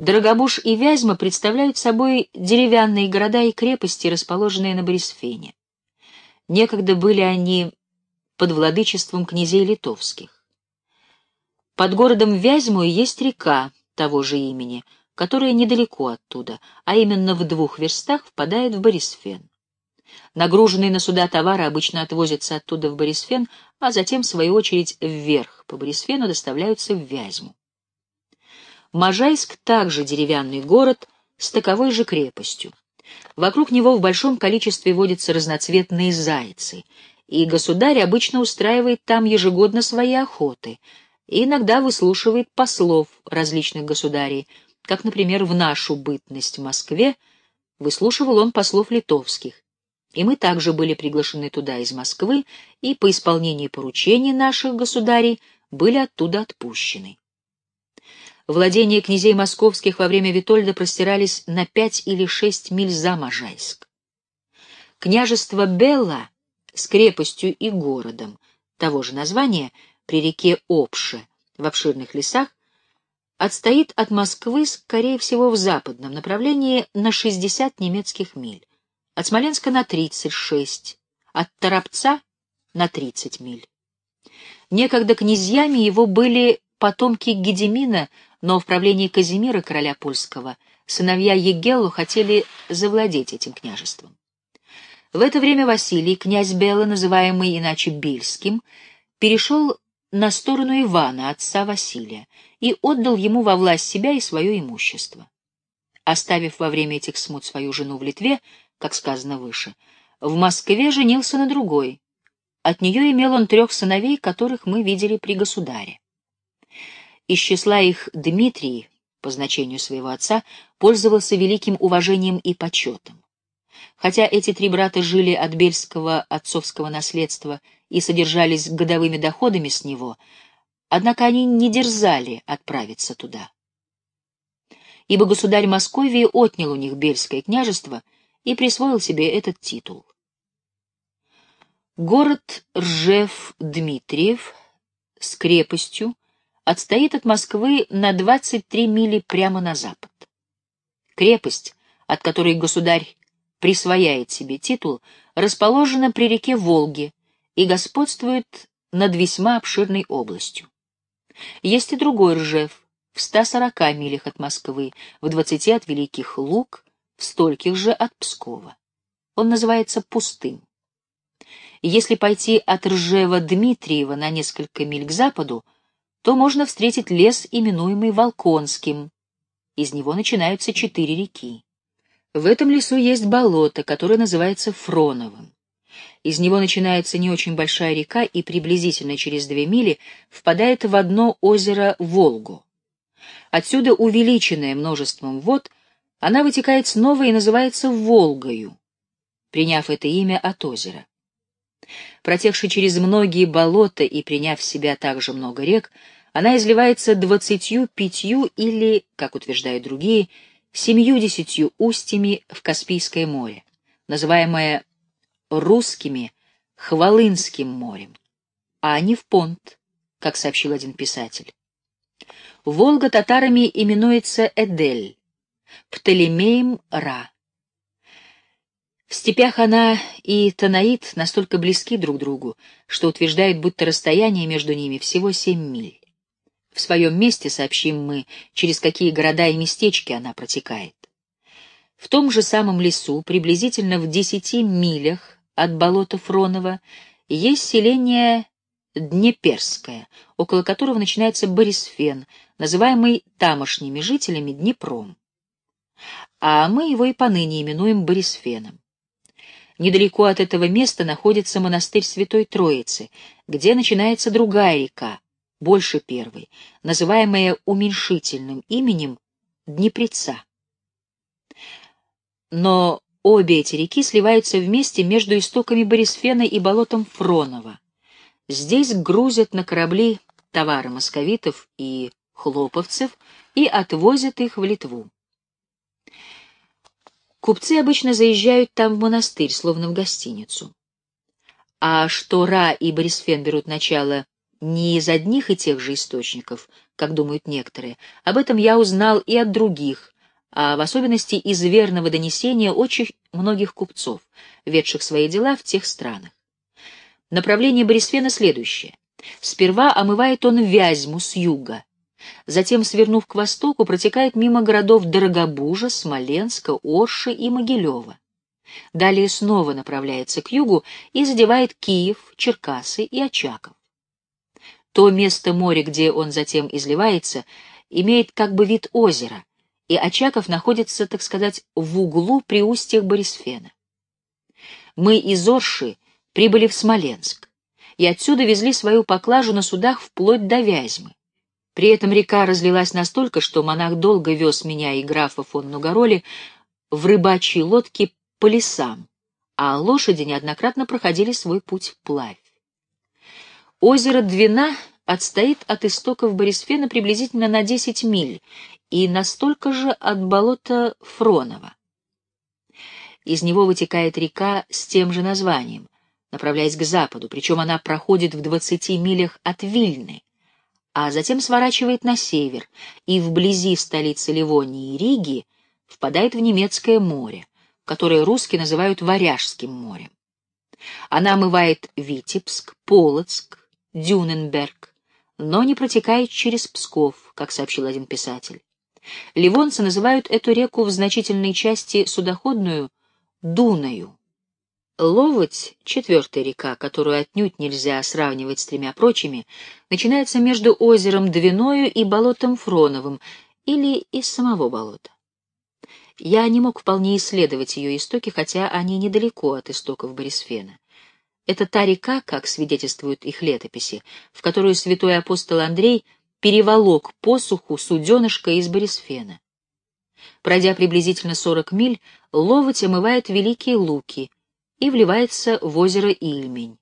Дорогобуж и Вязьма представляют собой деревянные города и крепости, расположенные на Борисфене. Некогда были они под владычеством князей литовских. Под городом Вязьму есть река того же имени, которая недалеко оттуда, а именно в двух верстах впадает в Борисфен. Нагруженные на суда товары обычно отвозятся оттуда в Борисфен, а затем, в свою очередь, вверх по Борисфену доставляются в Вязьму. Можайск также деревянный город с таковой же крепостью. Вокруг него в большом количестве водятся разноцветные зайцы, и государь обычно устраивает там ежегодно свои охоты и иногда выслушивает послов различных государей, как, например, в нашу бытность в Москве выслушивал он послов литовских, и мы также были приглашены туда из Москвы и по исполнении поручений наших государей были оттуда отпущены. Владения князей московских во время Витольда простирались на пять или шесть миль за Можайск. Княжество Белла с крепостью и городом того же названия при реке Обше в обширных лесах отстоит от Москвы, скорее всего, в западном направлении на 60 немецких миль, от Смоленска на 36, от Торопца на 30 миль. Некогда князьями его были потомки Гедемина но в правлении Казимира, короля польского, сыновья Егеллу хотели завладеть этим княжеством. В это время Василий, князь Бела, называемый иначе Бильским, перешел на сторону Ивана, отца Василия, и отдал ему во власть себя и свое имущество. Оставив во время этих смут свою жену в Литве, как сказано выше, в Москве женился на другой. От нее имел он трех сыновей, которых мы видели при государе. Из числа их Дмитрий, по значению своего отца, пользовался великим уважением и почетом. Хотя эти три брата жили от бельского отцовского наследства и содержались годовыми доходами с него, однако они не дерзали отправиться туда. Ибо государь Московии отнял у них Бельское княжество и присвоил себе этот титул. Город Ржев-Дмитриев с крепостью, отстоит от Москвы на 23 мили прямо на запад. Крепость, от которой государь присвояет себе титул, расположена при реке Волге и господствует над весьма обширной областью. Есть и другой Ржев, в 140 милях от Москвы, в 20 от Великих Луг, в стольких же от Пскова. Он называется Пустым. Если пойти от Ржева Дмитриева на несколько миль к западу, то можно встретить лес, именуемый Волконским. Из него начинаются четыре реки. В этом лесу есть болото, которое называется Фроновым. Из него начинается не очень большая река и приблизительно через две мили впадает в одно озеро Волгу. Отсюда, увеличенная множеством вод, она вытекает снова и называется Волгою, приняв это имя от озера. Протекши через многие болота и приняв в себя также много рек, она изливается двадцатью пятью или, как утверждают другие, семью-десятью устьями в Каспийское море, называемое русскими Хвалынским морем, а не в Понт, как сообщил один писатель. Волга татарами именуется Эдель, Птолемеем Ра. В степях она и Танаит настолько близки друг другу, что утверждают, будто расстояние между ними всего семь миль. В своем месте сообщим мы, через какие города и местечки она протекает. В том же самом лесу, приблизительно в десяти милях от болота Фронова, есть селение Днеперское, около которого начинается Борисфен, называемый тамошними жителями Днепром. А мы его и поныне именуем Борисфеном. Недалеко от этого места находится монастырь Святой Троицы, где начинается другая река, больше первой, называемая уменьшительным именем Днепреца. Но обе эти реки сливаются вместе между истоками Борисфена и болотом Фронова. Здесь грузят на корабли товары московитов и хлоповцев и отвозят их в Литву. Купцы обычно заезжают там в монастырь, словно в гостиницу. А что Ра и Борисфен берут начало не из одних и тех же источников, как думают некоторые. Об этом я узнал и от других, а в особенности из верного донесения очень многих купцов, ведших свои дела в тех странах. Направление Борисфена следующее. Сперва омывает он Вязьму с юга, затем, свернув к востоку, протекает мимо городов Дорогобужа, Смоленска, Орши и Могилева. Далее снова направляется к югу и задевает Киев, Черкасы и Очаков. То место моря, где он затем изливается, имеет как бы вид озера, и Очаков находится, так сказать, в углу при устьях Борисфена. Мы из Орши прибыли в Смоленск, и отсюда везли свою поклажу на судах вплоть до Вязьмы. При этом река разлилась настолько, что монах долго вез меня и графа фон Нугароли в рыбачьей лодке по лесам, а лошади неоднократно проходили свой путь вплавь. Озеро Двина отстоит от истоков Борисфена приблизительно на 10 миль и настолько же от болота Фронова. Из него вытекает река с тем же названием, направляясь к западу, причем она проходит в 20 милях от Вильны, а затем сворачивает на север и вблизи столицы Ливонии и Риги впадает в немецкое море, которое русские называют Варяжским морем. Она омывает Витебск, Полоцк, Дюненберг, но не протекает через Псков, как сообщил один писатель. Ливонцы называют эту реку в значительной части судоходную Дунаю. Ловоть, четвертая река, которую отнюдь нельзя сравнивать с тремя прочими, начинается между озером Двиною и болотом Фроновым или из самого болота. Я не мог вполне исследовать ее истоки, хотя они недалеко от истоков Борисфена. Это та река, как свидетельствуют их летописи, в которую святой апостол Андрей переволок посуху суденышка из Борисфена. Пройдя приблизительно 40 миль, ловоть омывает Великие Луки и вливается в озеро Ильмень.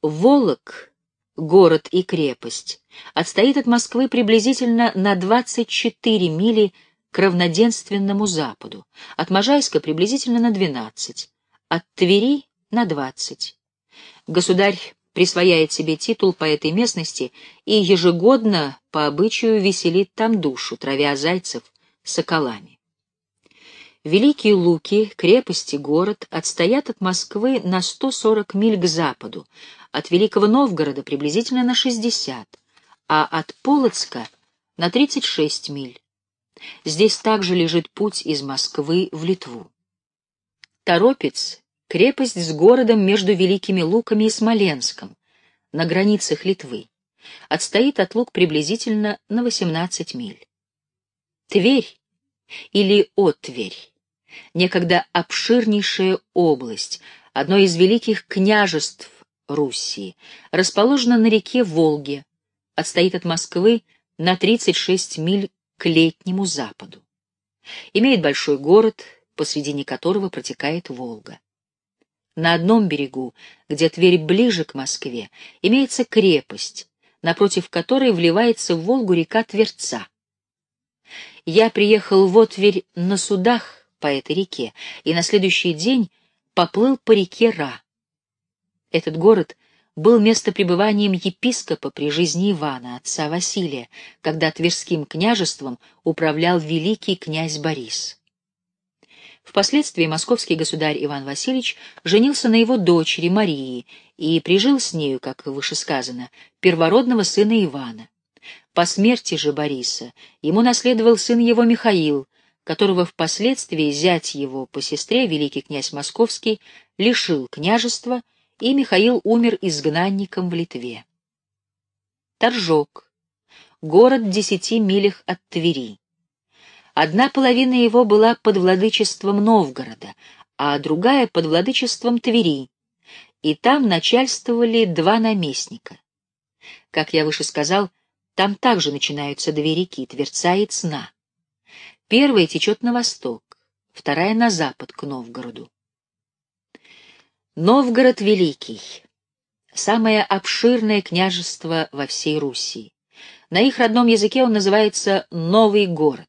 Волок, город и крепость, отстоит от Москвы приблизительно на 24 мили к равноденственному западу, от Можайска приблизительно на 12, от Твери на 20. Государь присвояет себе титул по этой местности и ежегодно по обычаю веселит там душу, травя зайцев соколами. Великие Луки, крепости, город отстоят от Москвы на 140 миль к западу, от Великого Новгорода приблизительно на 60, а от Полоцка на 36 миль. Здесь также лежит путь из Москвы в Литву. Торопец — крепость с городом между Великими Луками и Смоленском, на границах Литвы. Отстоит от Лук приблизительно на 18 миль. Тверь или Оттверь, некогда обширнейшая область, одно из великих княжеств Руси, расположена на реке Волге, отстоит от Москвы на 36 миль к летнему западу. Имеет большой город, посредине которого протекает Волга. На одном берегу, где Тверь ближе к Москве, имеется крепость, напротив которой вливается в Волгу река Тверца. Я приехал в Отверь на судах по этой реке и на следующий день поплыл по реке Ра. Этот город был местопребыванием епископа при жизни Ивана, отца Василия, когда Тверским княжеством управлял великий князь Борис. Впоследствии московский государь Иван Васильевич женился на его дочери Марии и прижил с нею, как выше сказано, первородного сына Ивана. По смерти же Бориса ему наследовал сын его Михаил, которого впоследствии зять его по сестре, великий князь Московский, лишил княжества и Михаил умер изгнанником в Литве. Торжок. Город в десяти милях от Твери. Одна половина его была под владычеством Новгорода, а другая под владычеством Твери, и там начальствовали два наместника. Как я выше сказал, там также начинаются две реки, Тверца и Цна. Первая течет на восток, вторая — на запад, к Новгороду. Новгород Великий — самое обширное княжество во всей Руси. На их родном языке он называется «Новый город».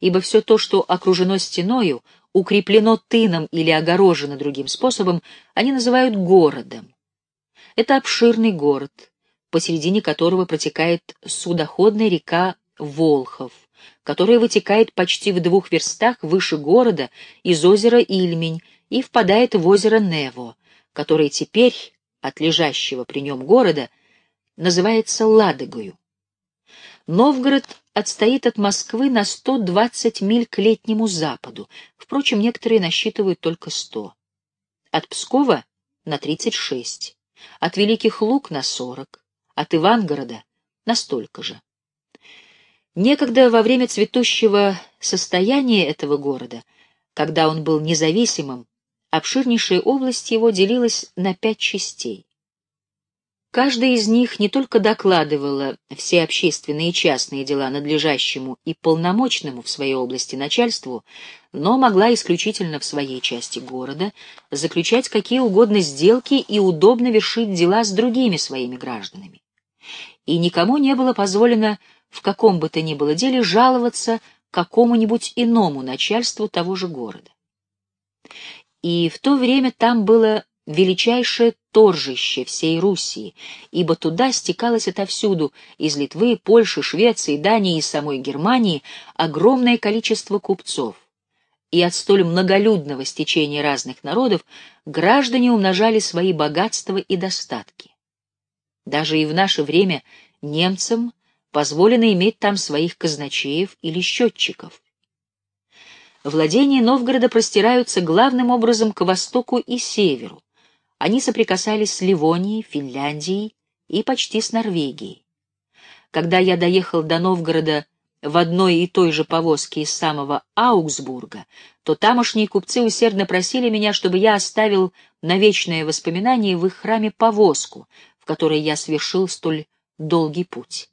Ибо все то, что окружено стеною, укреплено тыном или огорожено другим способом, они называют городом. Это обширный город, посередине которого протекает судоходная река Волхов, которая вытекает почти в двух верстах выше города из озера Ильмень и впадает в озеро Нево, которое теперь, от лежащего при нем города, называется Ладогою. Новгород отстоит от Москвы на 120 миль к летнему западу, впрочем, некоторые насчитывают только 100. От Пскова — на 36, от Великих Луг — на 40, от Ивангорода — на столько же. Некогда во время цветущего состояния этого города, когда он был независимым, обширнейшая область его делилась на пять частей. Каждая из них не только докладывала все общественные и частные дела надлежащему и полномочному в своей области начальству, но могла исключительно в своей части города заключать какие угодно сделки и удобно вершить дела с другими своими гражданами. И никому не было позволено в каком бы то ни было деле жаловаться какому-нибудь иному начальству того же города. И в то время там было величайшее торжище всей Руси, ибо туда стекалось отовсюду, из Литвы, Польши, Швеции, Дании и самой Германии, огромное количество купцов. И от столь многолюдного стечения разных народов граждане умножали свои богатства и достатки. Даже и в наше время немцам позволено иметь там своих казначеев или счетчиков. Владения Новгорода простираются главным образом к востоку и северу. Они соприкасались с Ливонией, Финляндией и почти с Норвегией. Когда я доехал до Новгорода в одной и той же повозке из самого Аугсбурга, то тамошние купцы усердно просили меня, чтобы я оставил на вечное воспоминание в их храме повозку, в которой я совершил столь долгий путь.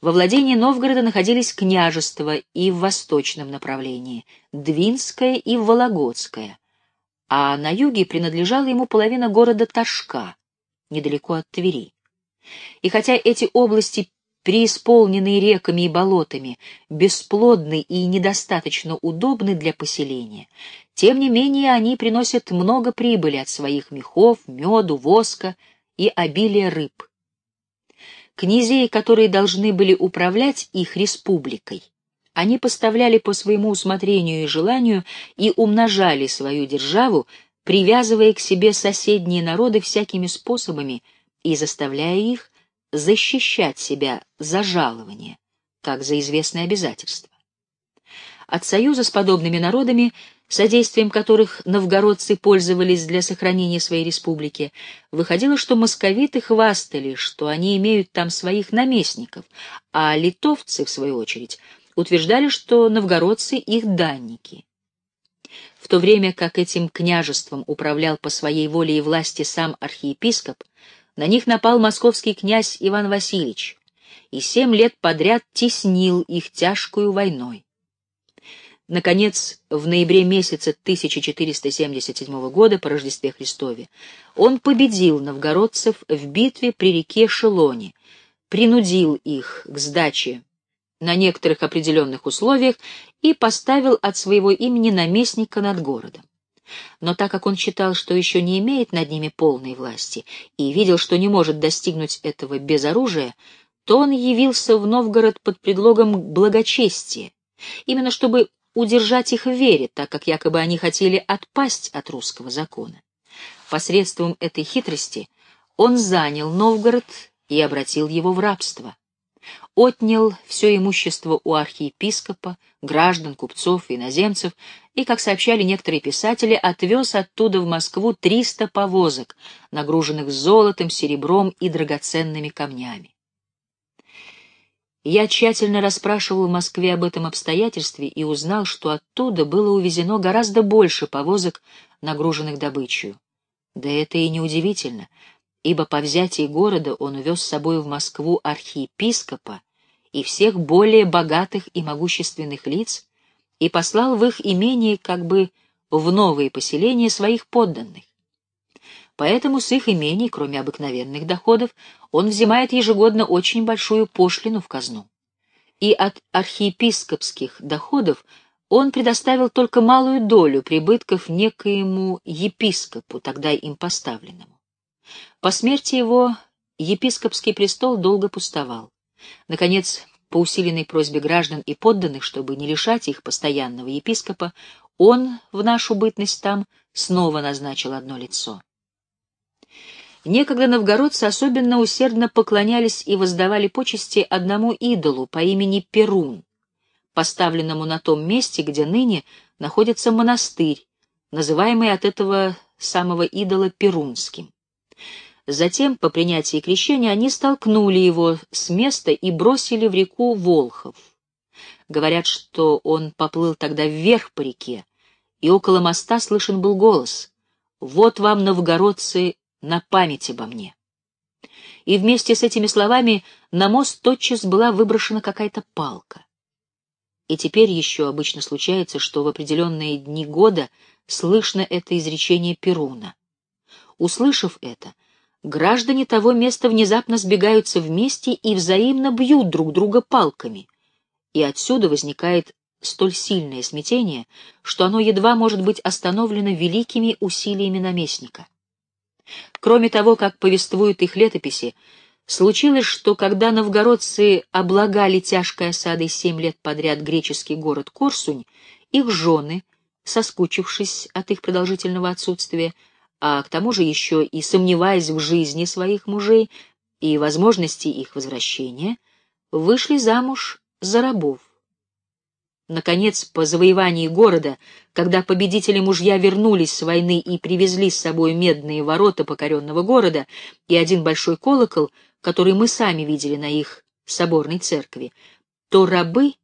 Во владении Новгорода находились княжества и в восточном направлении, Двинское и Вологодское, а на юге принадлежала ему половина города Ташка, недалеко от Твери. И хотя эти области, преисполненные реками и болотами, бесплодны и недостаточно удобны для поселения, тем не менее они приносят много прибыли от своих мехов, меду, воска и обилия рыб. Князей, которые должны были управлять их республикой, они поставляли по своему усмотрению и желанию и умножали свою державу, привязывая к себе соседние народы всякими способами и заставляя их защищать себя за жалование, как за известное обязательство. От союза с подобными народами, содействием которых новгородцы пользовались для сохранения своей республики, выходило, что московиты хвастали, что они имеют там своих наместников, а литовцы, в свою очередь, утверждали, что новгородцы их данники. В то время как этим княжеством управлял по своей воле и власти сам архиепископ, на них напал московский князь Иван Васильевич и семь лет подряд теснил их тяжкую войной. Наконец, в ноябре месяца 1477 года по Рождестве Христове он победил новгородцев в битве при реке Шелоне, принудил их к сдаче на некоторых определенных условиях и поставил от своего имени наместника над городом. Но так как он считал, что еще не имеет над ними полной власти и видел, что не может достигнуть этого без оружия, то он явился в Новгород под предлогом благочестия, именно чтобы удержать их в вере, так как якобы они хотели отпасть от русского закона. Посредством этой хитрости он занял Новгород и обратил его в рабство отнял все имущество у архиепископа, граждан, купцов иноземцев и, как сообщали некоторые писатели, отвез оттуда в Москву 300 повозок, нагруженных золотом, серебром и драгоценными камнями. Я тщательно расспрашивал в Москве об этом обстоятельстве и узнал, что оттуда было увезено гораздо больше повозок, нагруженных добычей. Да это и неудивительно, ибо по взятии города он увез с собой в Москву архиепископа и всех более богатых и могущественных лиц и послал в их имение как бы в новые поселения своих подданных. Поэтому с их имений, кроме обыкновенных доходов, он взимает ежегодно очень большую пошлину в казну. И от архиепископских доходов он предоставил только малую долю прибытков некоему епископу, тогда им поставленному. По смерти его епископский престол долго пустовал. Наконец, по усиленной просьбе граждан и подданных, чтобы не лишать их постоянного епископа, он в нашу бытность там снова назначил одно лицо. Некогда новгородцы особенно усердно поклонялись и воздавали почести одному идолу по имени Перун, поставленному на том месте, где ныне находится монастырь, называемый от этого самого идола Перунским. Затем, по принятии крещения, они столкнули его с места и бросили в реку Волхов. Говорят, что он поплыл тогда вверх по реке, и около моста слышен был голос «Вот вам, новгородцы, на память обо мне». И вместе с этими словами на мост тотчас была выброшена какая-то палка. И теперь еще обычно случается, что в определенные дни года слышно это изречение Перуна. Услышав это, граждане того места внезапно сбегаются вместе и взаимно бьют друг друга палками, и отсюда возникает столь сильное смятение, что оно едва может быть остановлено великими усилиями наместника. Кроме того, как повествуют их летописи, случилось, что когда новгородцы облагали тяжкой осадой семь лет подряд греческий город Корсунь, их жены, соскучившись от их продолжительного отсутствия, а к тому же еще и сомневаясь в жизни своих мужей и возможности их возвращения, вышли замуж за рабов. Наконец, по завоевании города, когда победители мужья вернулись с войны и привезли с собой медные ворота покоренного города и один большой колокол, который мы сами видели на их соборной церкви, то рабы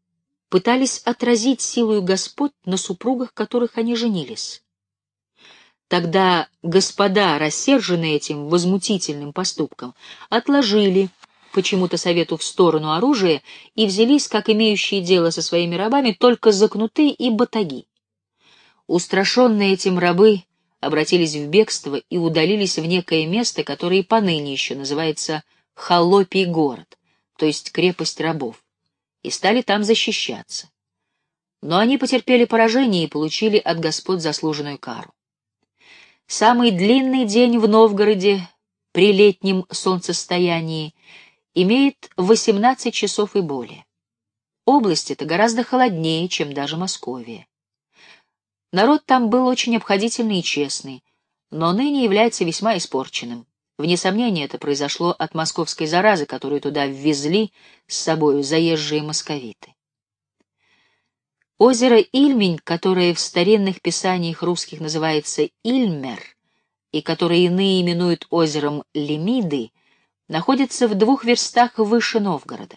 пытались отразить силу господ на супругах, которых они женились. Тогда господа, рассерженные этим возмутительным поступком, отложили почему-то совету в сторону оружия и взялись, как имеющие дело со своими рабами, только за кнуты и батаги. Устрашенные этим рабы обратились в бегство и удалились в некое место, которое и поныне еще называется Холопий город, то есть крепость рабов, и стали там защищаться. Но они потерпели поражение и получили от господ заслуженную кару. Самый длинный день в Новгороде при летнем солнцестоянии имеет 18 часов и более. Область эта гораздо холоднее, чем даже Московия. Народ там был очень обходительный и честный, но ныне является весьма испорченным. Вне сомнения, это произошло от московской заразы, которую туда ввезли с собою заезжие московиты. Озеро Ильмень, которое в старинных писаниях русских называется Ильмер, и которое иные именуют озером Лемиды, находится в двух верстах выше Новгорода.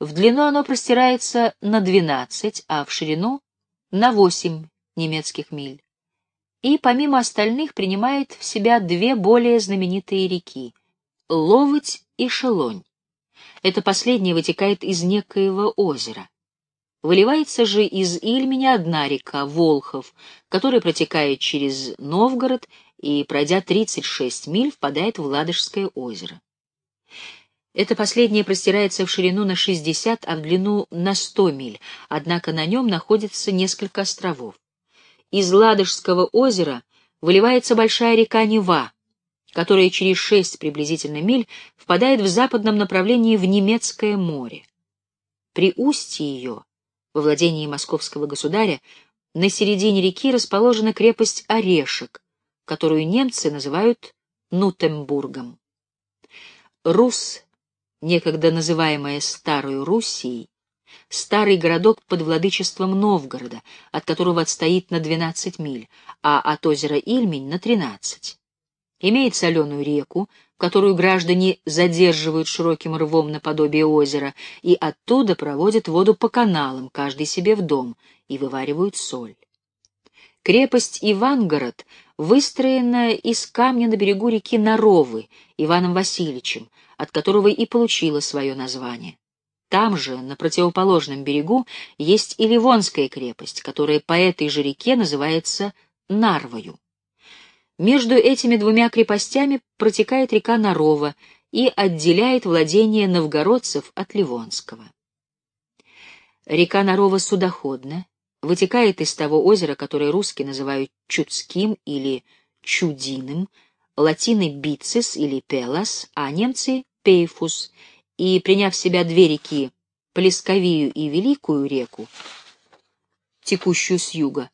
В длину оно простирается на 12, а в ширину — на 8 немецких миль. И помимо остальных принимает в себя две более знаменитые реки — Ловоть и Шелонь. Это последнее вытекает из некоего озера. Выливается же из Ильменя одна река, Волхов, которая протекает через Новгород и, пройдя 36 миль, впадает в Ладожское озеро. Это последнее простирается в ширину на 60, а в длину на 100 миль, однако на нем находится несколько островов. Из Ладожского озера выливается большая река Нева, которая через 6 приблизительно миль впадает в западном направлении в Немецкое море. При устье ее, во владении московского государя, на середине реки расположена крепость Орешек, которую немцы называют Нутембургом. Рус, некогда называемая Старой Руссией, старый городок под владычеством Новгорода, от которого отстоит на 12 миль, а от озера Ильмень на 13. Имеет соленую реку, которую граждане задерживают широким рвом наподобие озера, и оттуда проводят воду по каналам, каждый себе в дом, и вываривают соль. Крепость Ивангород выстроена из камня на берегу реки Наровы Иваном Васильевичем, от которого и получила свое название. Там же, на противоположном берегу, есть и Ливонская крепость, которая по этой же реке называется Нарвою. Между этими двумя крепостями протекает река Нарова и отделяет владение новгородцев от Ливонского. Река Нарова судоходна, вытекает из того озера, которое русские называют Чудским или Чудиным, латины Бицис или Пелас, а немцы Пейфус, и, приняв в себя две реки, Плесковию и Великую реку, текущую с юга,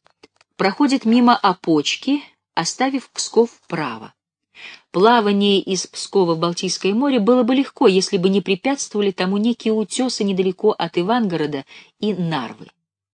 проходит мимо Опочки, оставив Псков вправо. Плавание из Пскова в Балтийское море было бы легко, если бы не препятствовали тому некие утесы недалеко от Ивангорода и Нарвы.